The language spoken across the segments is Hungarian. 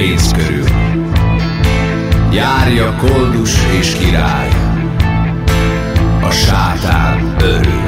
pénz körül. Járja koldus és király, a sátán örül.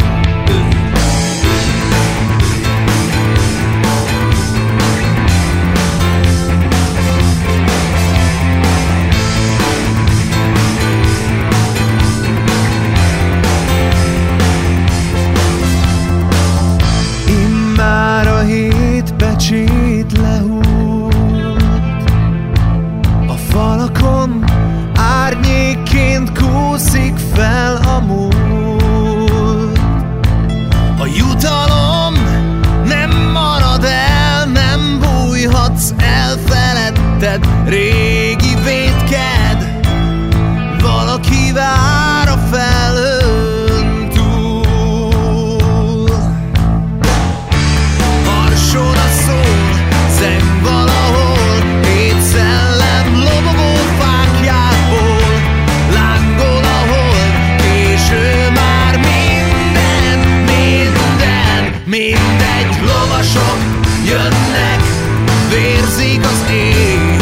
az elfeledted régi vétked Valaki vár a felőn túl. Harsoda szól, zeng valahol Hét szellem lobogó fákjából. Lángol a hold, késő már minden Minden, mindegy lovasok jönnek vérzik az ég.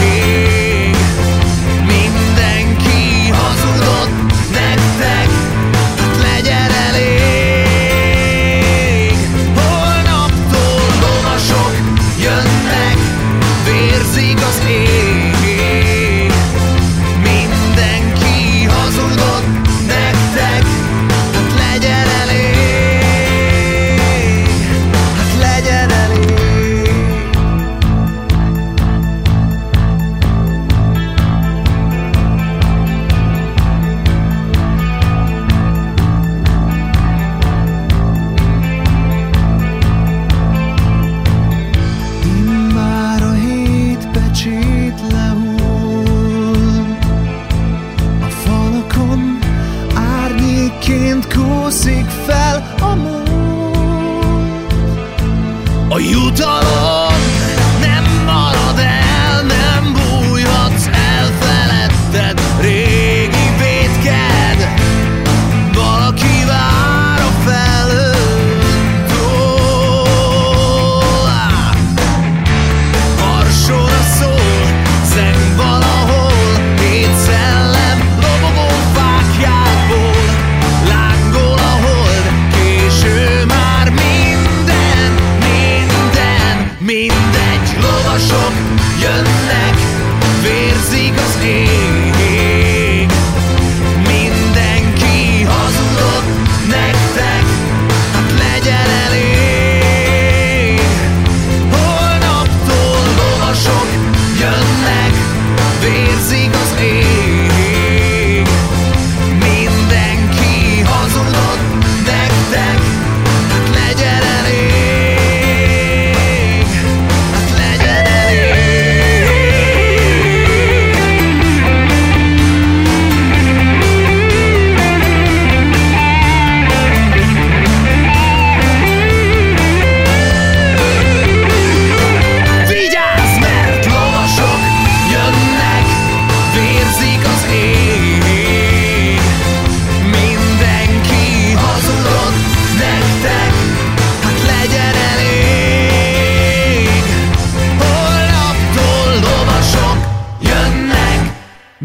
you don't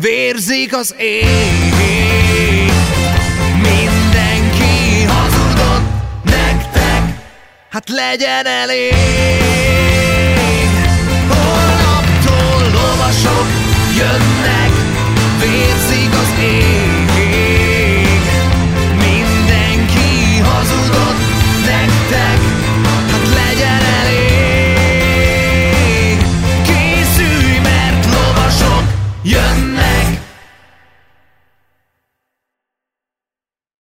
vérzik az ég. Mindenki hazudott nektek, hát legyen elég.